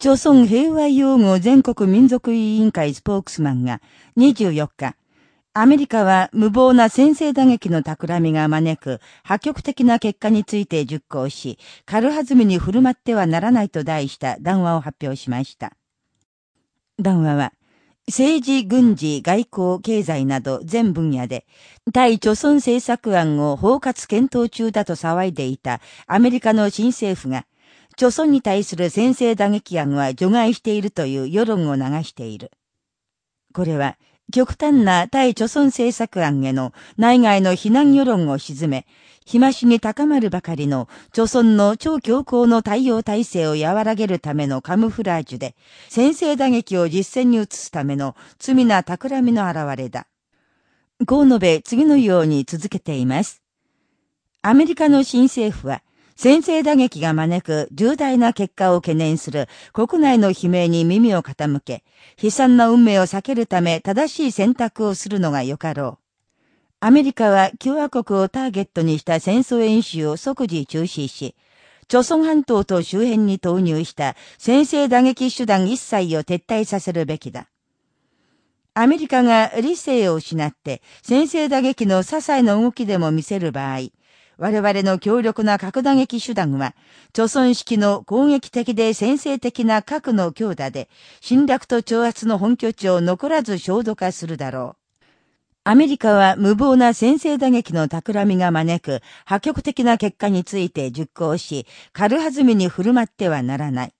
朝鮮平和擁護全国民族委員会スポークスマンが24日、アメリカは無謀な先制打撃の企みが招く破局的な結果について熟考し、軽はずみに振る舞ってはならないと題した談話を発表しました。談話は、政治、軍事、外交、経済など全分野で、対貯村政策案を包括検討中だと騒いでいたアメリカの新政府が、朝鮮に対する先制打撃案は除外しているという世論を流している。これは、極端な対朝鮮政策案への内外の非難世論を鎮め、日増しに高まるばかりの朝鮮の超強硬の対応体制を和らげるためのカムフラージュで、先制打撃を実践に移すための罪な企みの表れだ。こう述べ次のように続けています。アメリカの新政府は、先制打撃が招く重大な結果を懸念する国内の悲鳴に耳を傾け、悲惨な運命を避けるため正しい選択をするのがよかろう。アメリカは共和国をターゲットにした戦争演習を即時中止し、朝鮮半島と周辺に投入した先制打撃手段一切を撤退させるべきだ。アメリカが理性を失って先制打撃の些細な動きでも見せる場合、我々の強力な核打撃手段は、貯村式の攻撃的で先制的な核の強打で、侵略と挑発の本拠地を残らず焦土化するだろう。アメリカは無謀な先制打撃の企みが招く破局的な結果について熟考し、軽はずみに振る舞ってはならない。